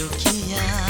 do que há.